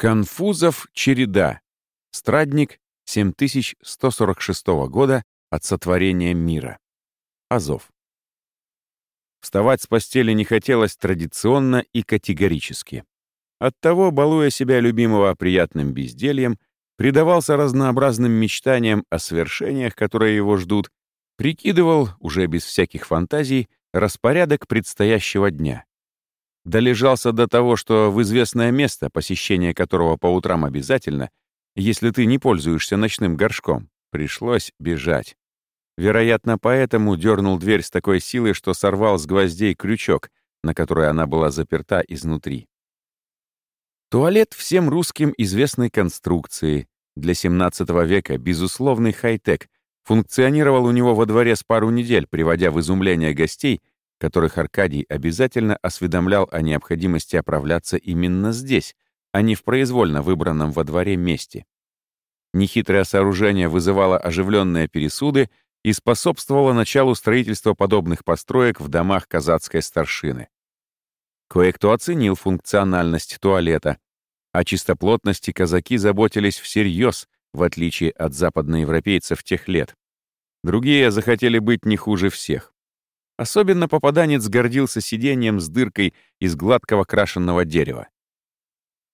Конфузов череда. Страдник 7146 года от сотворения мира. Азов. Вставать с постели не хотелось традиционно и категорически. Оттого, балуя себя любимого приятным бездельем, предавался разнообразным мечтаниям о свершениях, которые его ждут, прикидывал, уже без всяких фантазий, распорядок предстоящего дня. Долежался до того, что в известное место, посещение которого по утрам обязательно, если ты не пользуешься ночным горшком, пришлось бежать. Вероятно, поэтому дернул дверь с такой силой, что сорвал с гвоздей крючок, на который она была заперта изнутри. Туалет всем русским известной конструкции. Для 17 века безусловный хай-тек. Функционировал у него во дворе с пару недель, приводя в изумление гостей, которых Аркадий обязательно осведомлял о необходимости оправляться именно здесь, а не в произвольно выбранном во дворе месте. Нехитрое сооружение вызывало оживленные пересуды и способствовало началу строительства подобных построек в домах казацкой старшины. Кое-кто оценил функциональность туалета. О чистоплотности казаки заботились всерьез, в отличие от западноевропейцев тех лет. Другие захотели быть не хуже всех. Особенно попаданец гордился сиденьем с дыркой из гладкого крашенного дерева.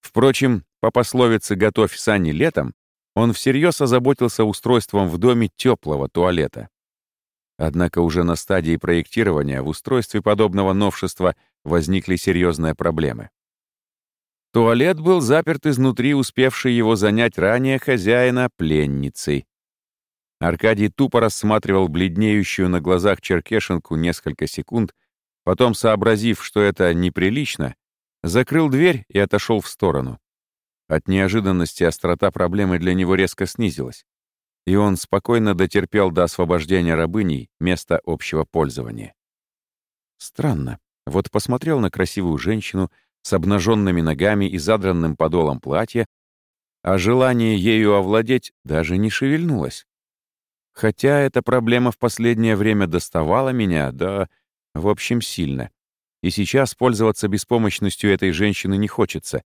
Впрочем, по пословице «готовь сани летом», он всерьез озаботился устройством в доме теплого туалета. Однако уже на стадии проектирования в устройстве подобного новшества возникли серьезные проблемы. Туалет был заперт изнутри успевший его занять ранее хозяина пленницей. Аркадий тупо рассматривал бледнеющую на глазах черкешенку несколько секунд, потом, сообразив, что это неприлично, закрыл дверь и отошел в сторону. От неожиданности острота проблемы для него резко снизилась, и он спокойно дотерпел до освобождения рабыней места общего пользования. Странно. Вот посмотрел на красивую женщину с обнаженными ногами и задранным подолом платья, а желание ею овладеть даже не шевельнулось. Хотя эта проблема в последнее время доставала меня, да, в общем, сильно. И сейчас пользоваться беспомощностью этой женщины не хочется.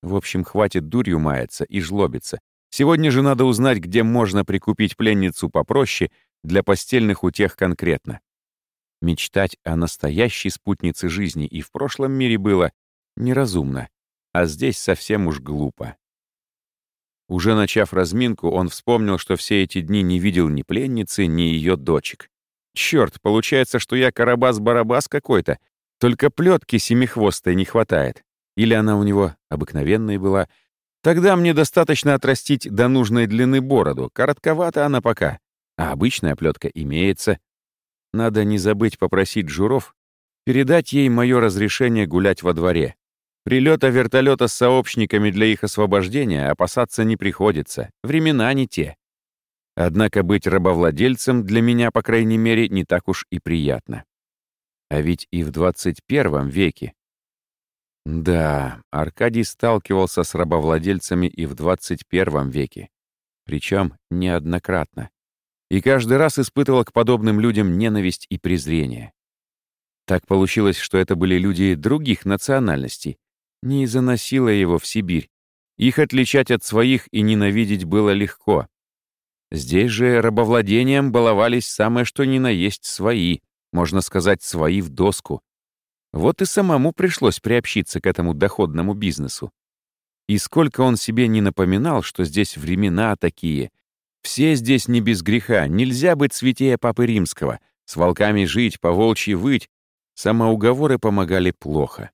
В общем, хватит дурью маяться и жлобиться. Сегодня же надо узнать, где можно прикупить пленницу попроще для постельных утех конкретно. Мечтать о настоящей спутнице жизни и в прошлом мире было неразумно, а здесь совсем уж глупо. Уже начав разминку, он вспомнил, что все эти дни не видел ни пленницы, ни ее дочек. Черт, получается, что я карабас-барабас какой-то, только плетки семихвостой не хватает. Или она у него обыкновенная была. Тогда мне достаточно отрастить до нужной длины бороду, коротковата она пока, а обычная плетка имеется. Надо не забыть попросить журов передать ей мое разрешение гулять во дворе. Прилета вертолета с сообщниками для их освобождения опасаться не приходится, времена не те. Однако быть рабовладельцем для меня, по крайней мере, не так уж и приятно. А ведь и в 21 веке. Да, Аркадий сталкивался с рабовладельцами и в 21 веке. Причем неоднократно. И каждый раз испытывал к подобным людям ненависть и презрение. Так получилось, что это были люди других национальностей, не заносила его в Сибирь. Их отличать от своих и ненавидеть было легко. Здесь же рабовладением баловались самое что ни на есть свои, можно сказать, свои в доску. Вот и самому пришлось приобщиться к этому доходному бизнесу. И сколько он себе не напоминал, что здесь времена такие. Все здесь не без греха, нельзя быть святее Папы Римского, с волками жить, по волчьи выть. Самоуговоры помогали плохо.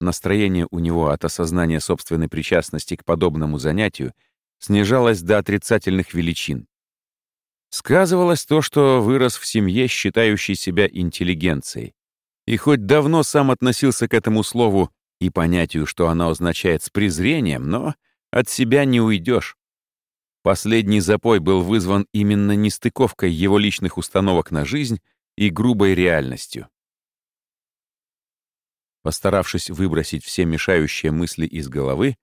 Настроение у него от осознания собственной причастности к подобному занятию снижалось до отрицательных величин. Сказывалось то, что вырос в семье, считающей себя интеллигенцией. И хоть давно сам относился к этому слову и понятию, что оно означает с презрением, но от себя не уйдешь. Последний запой был вызван именно нестыковкой его личных установок на жизнь и грубой реальностью. Постаравшись выбросить все мешающие мысли из головы,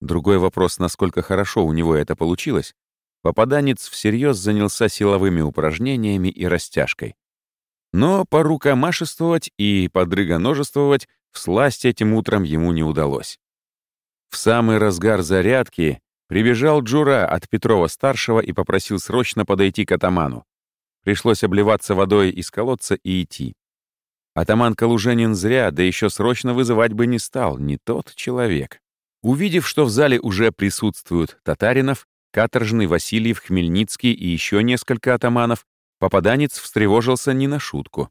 другой вопрос, насколько хорошо у него это получилось, попаданец всерьез занялся силовыми упражнениями и растяжкой. Но порукомашествовать и подрыгоножествовать всласть этим утром ему не удалось. В самый разгар зарядки прибежал Джура от Петрова-старшего и попросил срочно подойти к атаману. Пришлось обливаться водой из колодца и идти. Атаман Калуженин зря, да еще срочно вызывать бы не стал, не тот человек. Увидев, что в зале уже присутствуют Татаринов, Каторжный, Васильев, Хмельницкий и еще несколько атаманов, попаданец встревожился не на шутку.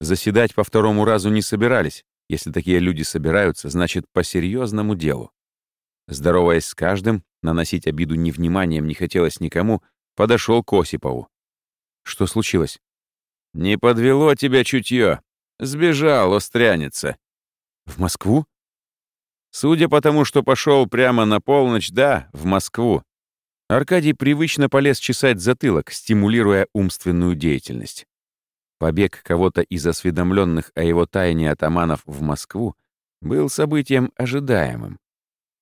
Заседать по второму разу не собирались. Если такие люди собираются, значит, по серьезному делу. Здороваясь с каждым, наносить обиду невниманием не хотелось никому, подошел к Осипову. Что случилось? «Не подвело тебя чутье. Сбежал, острянется». «В Москву?» «Судя по тому, что пошел прямо на полночь, да, в Москву». Аркадий привычно полез чесать затылок, стимулируя умственную деятельность. Побег кого-то из осведомленных о его тайне атаманов в Москву был событием ожидаемым.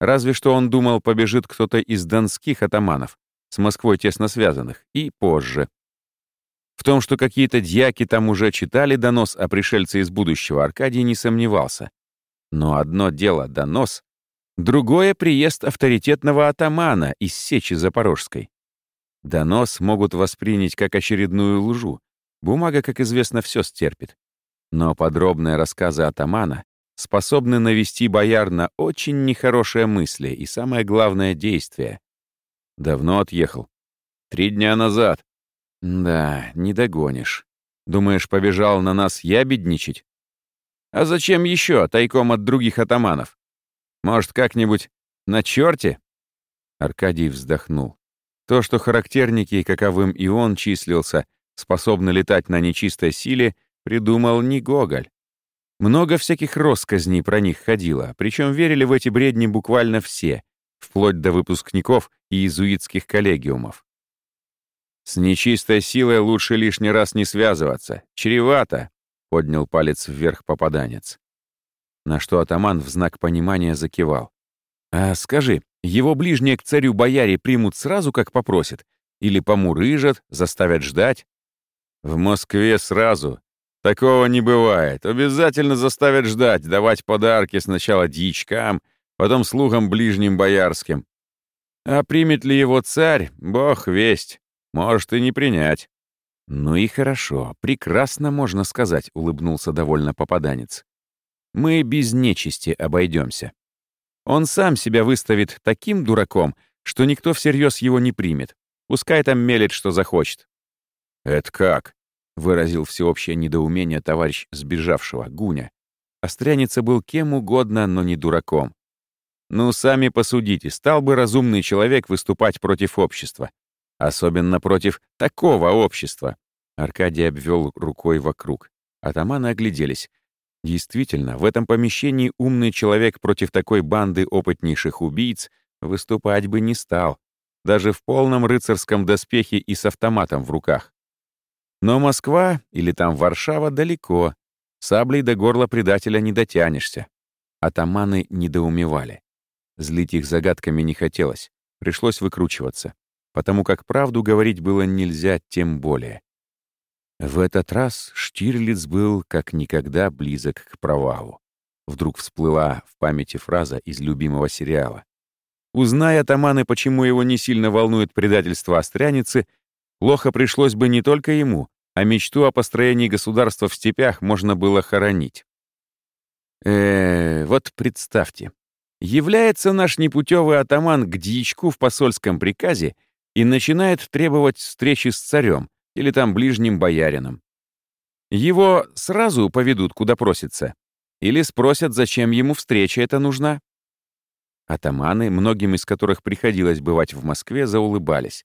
Разве что он думал, побежит кто-то из донских атаманов, с Москвой тесно связанных, и позже. В том, что какие-то дьяки там уже читали донос о пришельце из будущего, Аркадий не сомневался. Но одно дело — донос, другое — приезд авторитетного атамана из Сечи Запорожской. Донос могут воспринять как очередную лжу, Бумага, как известно, все стерпит. Но подробные рассказы атамана способны навести бояр на очень нехорошие мысли и, самое главное, действия. Давно отъехал. Три дня назад. Да, не догонишь. Думаешь, побежал на нас ябедничать? А зачем еще, тайком от других атаманов? Может, как-нибудь на черте? Аркадий вздохнул. То, что характерники, каковым и он числился, способны летать на нечистой силе, придумал не Гоголь. Много всяких россказней про них ходило, причем верили в эти бредни буквально все, вплоть до выпускников и иезуитских коллегиумов. «С нечистой силой лучше лишний раз не связываться. Чревато!» — поднял палец вверх попаданец. На что атаман в знак понимания закивал. «А скажи, его ближние к царю-бояре примут сразу, как попросят? Или помурыжат, заставят ждать?» В Москве сразу. Такого не бывает. Обязательно заставят ждать, давать подарки сначала дичкам, потом слугам ближним боярским. А примет ли его царь, бог весть. Может и не принять. «Ну и хорошо, прекрасно можно сказать», — улыбнулся довольно попаданец. «Мы без нечисти обойдемся. Он сам себя выставит таким дураком, что никто всерьез его не примет. Пускай там мелет, что захочет. «Это как?» — выразил всеобщее недоумение товарищ сбежавшего, Гуня. Остряница был кем угодно, но не дураком. Ну, сами посудите, стал бы разумный человек выступать против общества. Особенно против такого общества. Аркадий обвел рукой вокруг. Атаманы огляделись. Действительно, в этом помещении умный человек против такой банды опытнейших убийц выступать бы не стал. Даже в полном рыцарском доспехе и с автоматом в руках. Но Москва или там Варшава далеко. Саблей до горла предателя не дотянешься. Атаманы недоумевали. Злить их загадками не хотелось. Пришлось выкручиваться. Потому как правду говорить было нельзя, тем более. В этот раз Штирлиц был как никогда близок к провалу. Вдруг всплыла в памяти фраза из любимого сериала. Узная атаманы, почему его не сильно волнует предательство Остряницы, плохо пришлось бы не только ему, а мечту о построении государства в степях можно было хоронить. Э, вот представьте, является наш непутевый атаман к дьячку в посольском приказе и начинает требовать встречи с царем или там ближним боярином. Его сразу поведут, куда просится, или спросят, зачем ему встреча эта нужна. Атаманы, многим из которых приходилось бывать в Москве, заулыбались.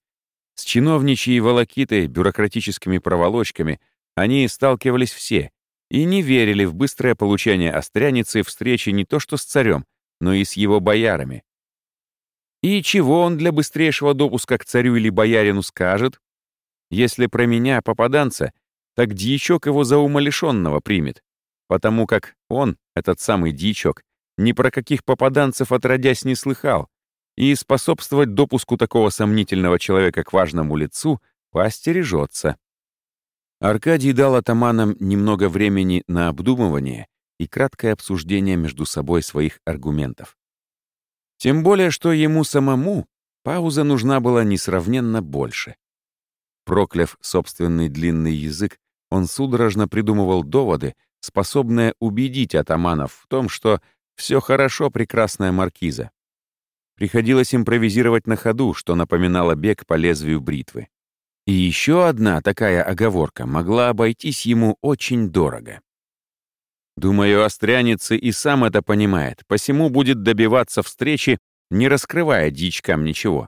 С чиновничьей волокитой, бюрократическими проволочками они сталкивались все и не верили в быстрое получение остряницы встречи не то что с царем, но и с его боярами. И чего он для быстрейшего допуска к царю или боярину скажет? Если про меня, попаданца, так дьячок его за умалишенного примет, потому как он, этот самый дьячок, ни про каких попаданцев отродясь не слыхал, и способствовать допуску такого сомнительного человека к важному лицу поостережется. Аркадий дал атаманам немного времени на обдумывание и краткое обсуждение между собой своих аргументов. Тем более, что ему самому пауза нужна была несравненно больше. Прокляв собственный длинный язык, он судорожно придумывал доводы, способные убедить атаманов в том, что все хорошо, прекрасная маркиза. Приходилось импровизировать на ходу, что напоминало бег по лезвию бритвы. И еще одна такая оговорка могла обойтись ему очень дорого. Думаю, Остряницы и сам это понимает, посему будет добиваться встречи, не раскрывая дичкам ничего.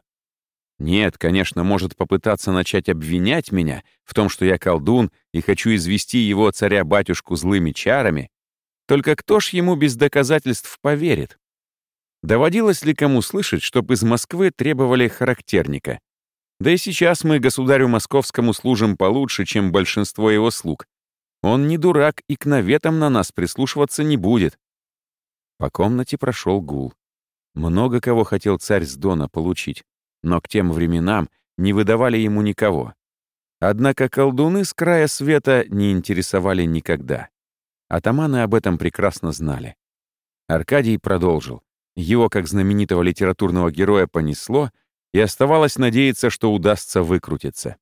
Нет, конечно, может попытаться начать обвинять меня в том, что я колдун и хочу извести его царя-батюшку злыми чарами. Только кто ж ему без доказательств поверит? Доводилось ли кому слышать, чтоб из Москвы требовали характерника? Да и сейчас мы государю московскому служим получше, чем большинство его слуг. Он не дурак и к наветам на нас прислушиваться не будет. По комнате прошел гул. Много кого хотел царь с Дона получить но к тем временам не выдавали ему никого. Однако колдуны с края света не интересовали никогда. Атаманы об этом прекрасно знали. Аркадий продолжил. Его, как знаменитого литературного героя, понесло, и оставалось надеяться, что удастся выкрутиться.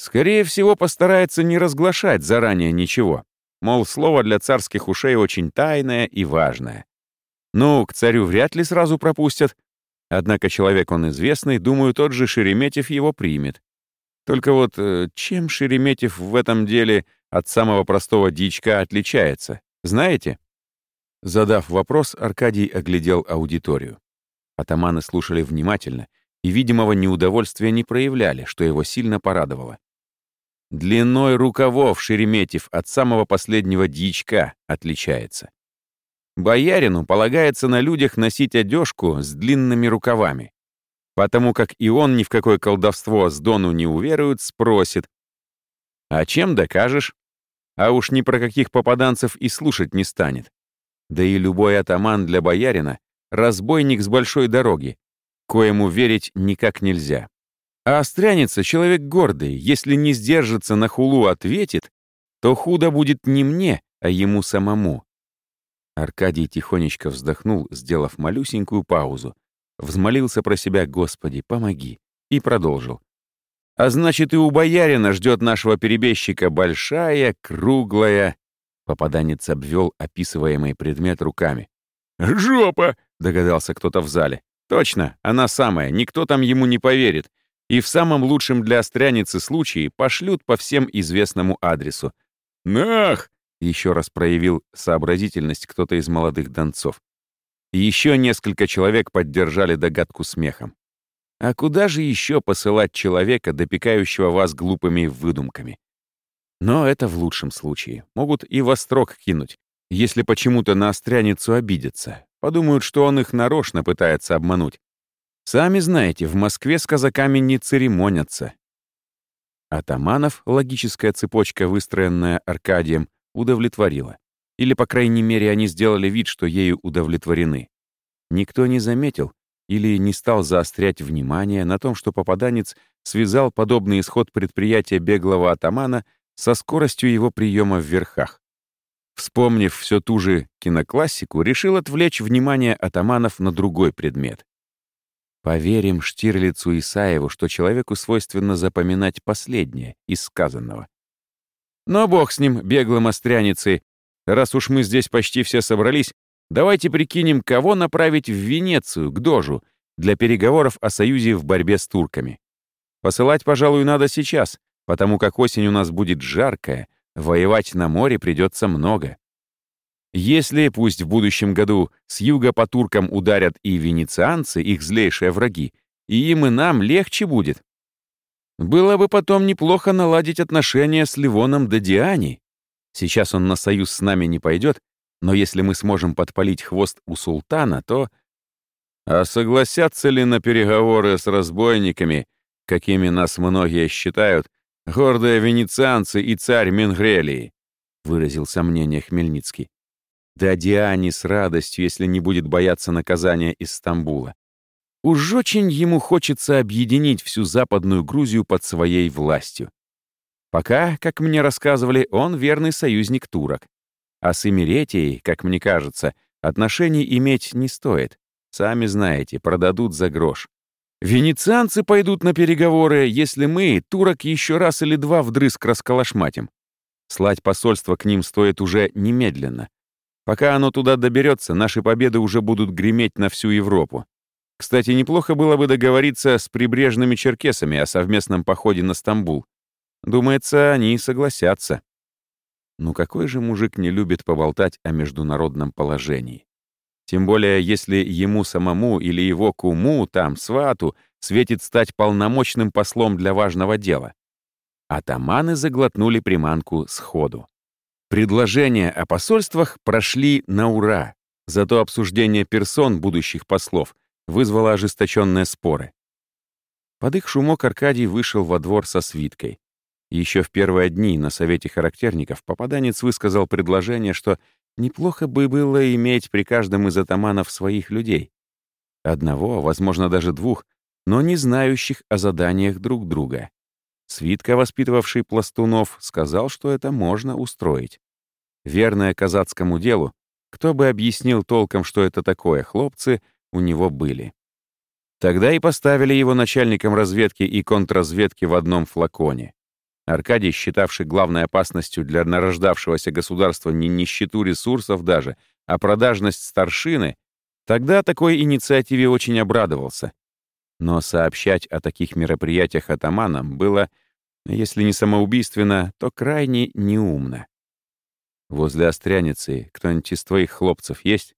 Скорее всего, постарается не разглашать заранее ничего. Мол, слово для царских ушей очень тайное и важное. Ну, к царю вряд ли сразу пропустят, Однако человек он известный, думаю, тот же Шереметьев его примет. Только вот э, чем Шереметьев в этом деле от самого простого дичка отличается, знаете? Задав вопрос, Аркадий оглядел аудиторию. Атаманы слушали внимательно и видимого неудовольствия не проявляли, что его сильно порадовало. Длиной рукавов Шереметьев от самого последнего дичка отличается. Боярину полагается на людях носить одежку с длинными рукавами. Потому как и он ни в какое колдовство с Дону не уверует, спросит. «А чем докажешь?» А уж ни про каких попаданцев и слушать не станет. Да и любой атаман для боярина — разбойник с большой дороги, коему верить никак нельзя. А острянется человек гордый, если не сдержится на хулу ответит, то худо будет не мне, а ему самому. Аркадий тихонечко вздохнул, сделав малюсенькую паузу. Взмолился про себя «Господи, помоги!» и продолжил. «А значит, и у боярина ждет нашего перебежчика большая, круглая...» Попаданец обвел описываемый предмет руками. «Жопа!» — догадался кто-то в зале. «Точно, она самая, никто там ему не поверит. И в самом лучшем для остряницы случае пошлют по всем известному адресу. «Нах!» Еще раз проявил сообразительность кто-то из молодых донцов. Еще несколько человек поддержали догадку смехом. А куда же еще посылать человека, допекающего вас глупыми выдумками? Но это в лучшем случае. Могут и во строк кинуть, если почему-то на остряницу обидятся. Подумают, что он их нарочно пытается обмануть. Сами знаете, в Москве с казаками не церемонятся. Атаманов, логическая цепочка, выстроенная Аркадием, удовлетворила. Или, по крайней мере, они сделали вид, что ею удовлетворены. Никто не заметил или не стал заострять внимание на том, что попаданец связал подобный исход предприятия беглого атамана со скоростью его приема в верхах. Вспомнив все ту же киноклассику, решил отвлечь внимание атаманов на другой предмет. Поверим Штирлицу Исаеву, что человеку свойственно запоминать последнее из сказанного. Но бог с ним, беглым остряницей. Раз уж мы здесь почти все собрались, давайте прикинем, кого направить в Венецию, к Дожу, для переговоров о союзе в борьбе с турками. Посылать, пожалуй, надо сейчас, потому как осень у нас будет жаркая, воевать на море придется много. Если, пусть в будущем году, с юга по туркам ударят и венецианцы, их злейшие враги, и им и нам легче будет, было бы потом неплохо наладить отношения с Ливоном до Диани. Сейчас он на союз с нами не пойдет, но если мы сможем подпалить хвост у султана, то... А согласятся ли на переговоры с разбойниками, какими нас многие считают, гордые венецианцы и царь Менгрелии? Выразил сомнение Хмельницкий. Да Диане с радостью, если не будет бояться наказания из Стамбула. Уж очень ему хочется объединить всю Западную Грузию под своей властью. Пока, как мне рассказывали, он верный союзник турок. А с Эмеретией, как мне кажется, отношений иметь не стоит. Сами знаете, продадут за грош. Венецианцы пойдут на переговоры, если мы турок еще раз или два вдрызг расколошматим. Слать посольство к ним стоит уже немедленно. Пока оно туда доберется, наши победы уже будут греметь на всю Европу. Кстати, неплохо было бы договориться с прибрежными черкесами о совместном походе на Стамбул. Думается, они согласятся. Ну какой же мужик не любит поболтать о международном положении? Тем более, если ему самому или его куму, там, свату, светит стать полномочным послом для важного дела. Атаманы заглотнули приманку сходу. Предложения о посольствах прошли на ура, зато обсуждение персон будущих послов вызвало ожесточенные споры. Под их шумок Аркадий вышел во двор со свиткой. Еще в первые дни на совете характерников попаданец высказал предложение, что неплохо бы было иметь при каждом из атаманов своих людей. Одного, возможно, даже двух, но не знающих о заданиях друг друга. Свитка, воспитывавший пластунов, сказал, что это можно устроить. Верное казацкому делу, кто бы объяснил толком, что это такое, хлопцы у него были. Тогда и поставили его начальником разведки и контрразведки в одном флаконе. Аркадий, считавший главной опасностью для нарождавшегося государства не нищету ресурсов даже, а продажность старшины, тогда такой инициативе очень обрадовался. Но сообщать о таких мероприятиях атаманам было, если не самоубийственно, то крайне неумно. Возле Остряницы кто-нибудь из твоих хлопцев есть?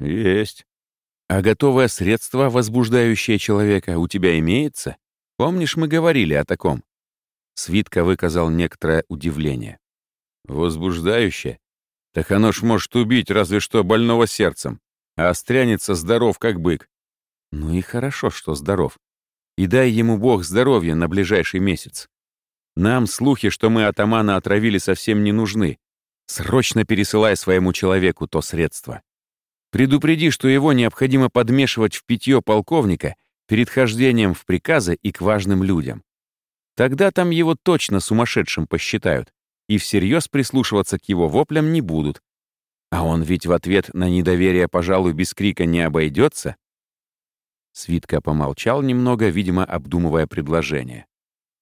Есть. А готовое средство, возбуждающее человека, у тебя имеется? Помнишь, мы говорили о таком? Свитка выказал некоторое удивление. «Возбуждающе? Так оно ж может убить разве что больного сердцем, а острянется здоров, как бык». «Ну и хорошо, что здоров. И дай ему Бог здоровья на ближайший месяц. Нам слухи, что мы атамана отравили, совсем не нужны. Срочно пересылай своему человеку то средство. Предупреди, что его необходимо подмешивать в питье полковника перед хождением в приказы и к важным людям. Тогда там его точно сумасшедшим посчитают и всерьез прислушиваться к его воплям не будут. А он ведь в ответ на недоверие, пожалуй, без крика не обойдется. Свитка помолчал немного, видимо, обдумывая предложение.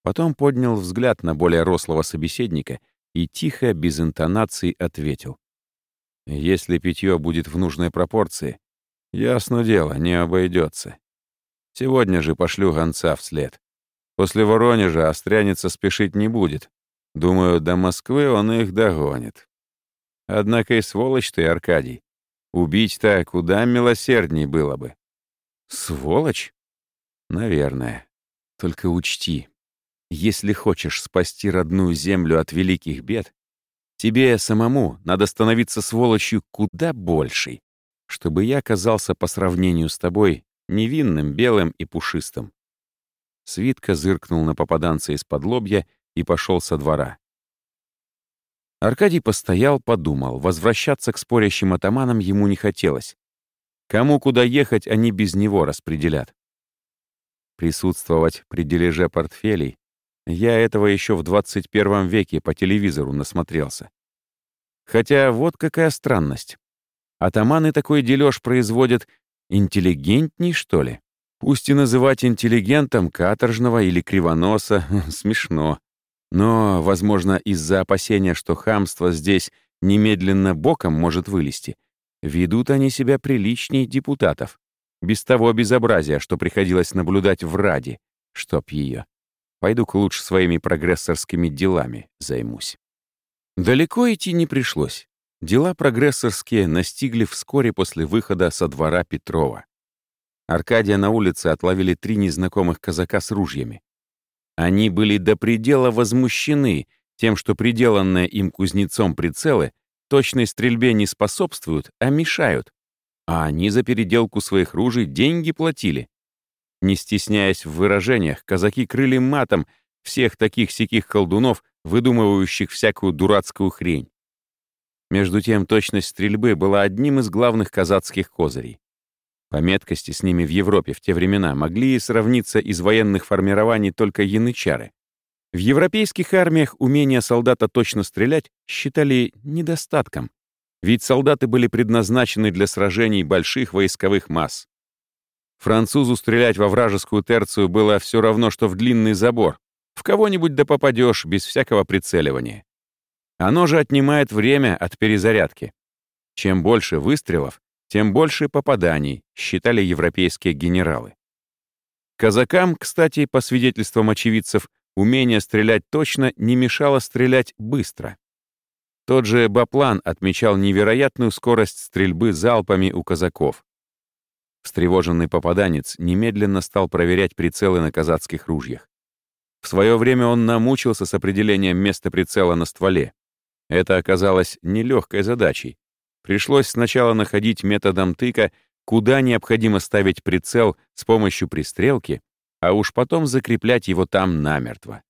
Потом поднял взгляд на более рослого собеседника и тихо, без интонаций, ответил. «Если питье будет в нужной пропорции, ясно дело, не обойдется. Сегодня же пошлю гонца вслед. После Воронежа Остряница спешить не будет. Думаю, до Москвы он их догонит. Однако и сволочь ты, Аркадий. Убить-то куда милосердней было бы. Сволочь? Наверное. Только учти, если хочешь спасти родную землю от великих бед, тебе самому надо становиться сволочью куда большей, чтобы я оказался по сравнению с тобой невинным, белым и пушистым. Свитка зыркнул на попаданца из-под лобья и пошел со двора. Аркадий постоял, подумал. Возвращаться к спорящим атаманам ему не хотелось. Кому куда ехать, они без него распределят. Присутствовать при дележе портфелей я этого еще в 21 веке по телевизору насмотрелся. Хотя вот какая странность. Атаманы такой дележ производят интеллигентней, что ли? Пусть и называть интеллигентом каторжного или кривоноса смешно. Но, возможно, из-за опасения, что хамство здесь немедленно боком может вылезти, ведут они себя приличней депутатов. Без того безобразия, что приходилось наблюдать в Раде, чтоб ее. Пойду-ка лучше своими прогрессорскими делами займусь. Далеко идти не пришлось. Дела прогрессорские настигли вскоре после выхода со двора Петрова. Аркадия на улице отловили три незнакомых казака с ружьями. Они были до предела возмущены тем, что приделанные им кузнецом прицелы точной стрельбе не способствуют, а мешают. А они за переделку своих ружей деньги платили. Не стесняясь в выражениях, казаки крыли матом всех таких-сяких колдунов, выдумывающих всякую дурацкую хрень. Между тем, точность стрельбы была одним из главных казацких козырей. По меткости с ними в Европе в те времена могли сравниться из военных формирований только янычары. В европейских армиях умение солдата точно стрелять считали недостатком, ведь солдаты были предназначены для сражений больших войсковых масс. Французу стрелять во вражескую терцию было все равно, что в длинный забор. В кого-нибудь да попадешь без всякого прицеливания. Оно же отнимает время от перезарядки. Чем больше выстрелов, тем больше попаданий, считали европейские генералы. Казакам, кстати, по свидетельствам очевидцев, умение стрелять точно не мешало стрелять быстро. Тот же Баплан отмечал невероятную скорость стрельбы залпами у казаков. Встревоженный попаданец немедленно стал проверять прицелы на казацких ружьях. В свое время он намучился с определением места прицела на стволе. Это оказалось нелегкой задачей. Пришлось сначала находить методом тыка, куда необходимо ставить прицел с помощью пристрелки, а уж потом закреплять его там намертво.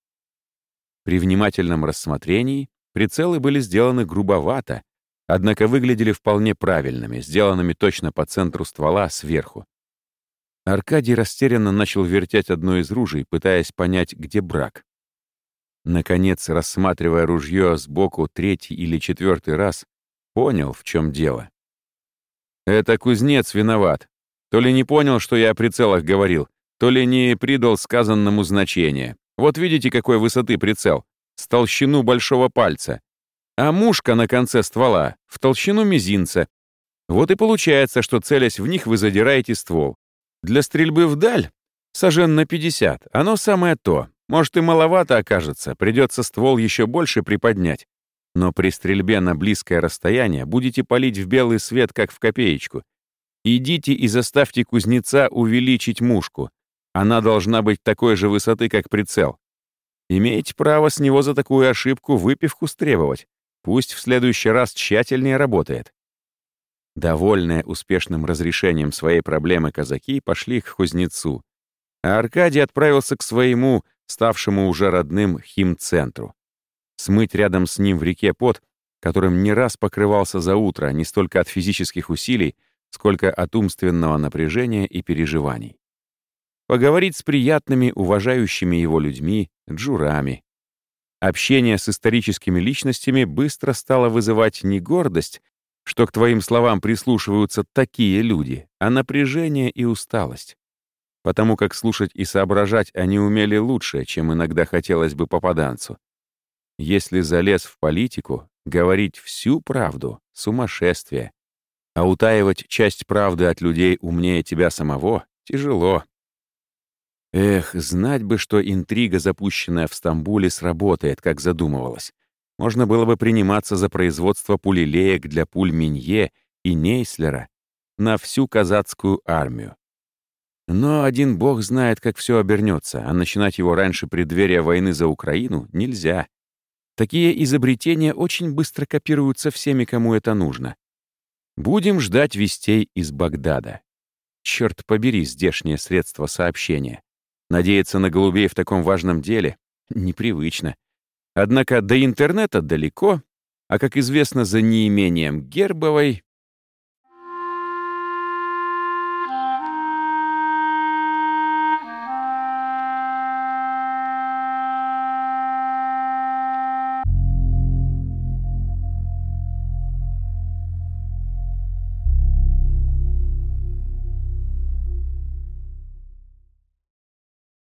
При внимательном рассмотрении прицелы были сделаны грубовато, однако выглядели вполне правильными, сделанными точно по центру ствола сверху. Аркадий растерянно начал вертеть одно из ружей, пытаясь понять, где брак. Наконец, рассматривая ружье сбоку третий или четвертый раз, понял, в чем дело. Это кузнец виноват. То ли не понял, что я о прицелах говорил, то ли не придал сказанному значения. Вот видите, какой высоты прицел? С толщину большого пальца а мушка на конце ствола в толщину мизинца. Вот и получается, что целясь в них, вы задираете ствол. Для стрельбы вдаль, сажен на 50, оно самое то. Может и маловато окажется, придется ствол еще больше приподнять. Но при стрельбе на близкое расстояние будете палить в белый свет, как в копеечку. Идите и заставьте кузнеца увеличить мушку. Она должна быть такой же высоты, как прицел. Имеете право с него за такую ошибку выпивку стребовать. Пусть в следующий раз тщательнее работает. Довольные успешным разрешением своей проблемы казаки пошли к кузнецу, а Аркадий отправился к своему, ставшему уже родным, химцентру. Смыть рядом с ним в реке пот, которым не раз покрывался за утро не столько от физических усилий, сколько от умственного напряжения и переживаний. Поговорить с приятными, уважающими его людьми, джурами, Общение с историческими личностями быстро стало вызывать не гордость, что к твоим словам прислушиваются такие люди, а напряжение и усталость. Потому как слушать и соображать они умели лучше, чем иногда хотелось бы попаданцу. Если залез в политику, говорить всю правду — сумасшествие. А утаивать часть правды от людей умнее тебя самого — тяжело. Эх, знать бы, что интрига, запущенная в Стамбуле, сработает, как задумывалось. Можно было бы приниматься за производство пулелеек для пуль Минье и Нейслера на всю казацкую армию. Но один бог знает, как все обернется, а начинать его раньше преддверия войны за Украину нельзя. Такие изобретения очень быстро копируются всеми, кому это нужно. Будем ждать вестей из Багдада. Черт побери здешнее средство сообщения. Надеяться на голубей в таком важном деле непривычно. Однако до интернета далеко, а, как известно, за неимением гербовой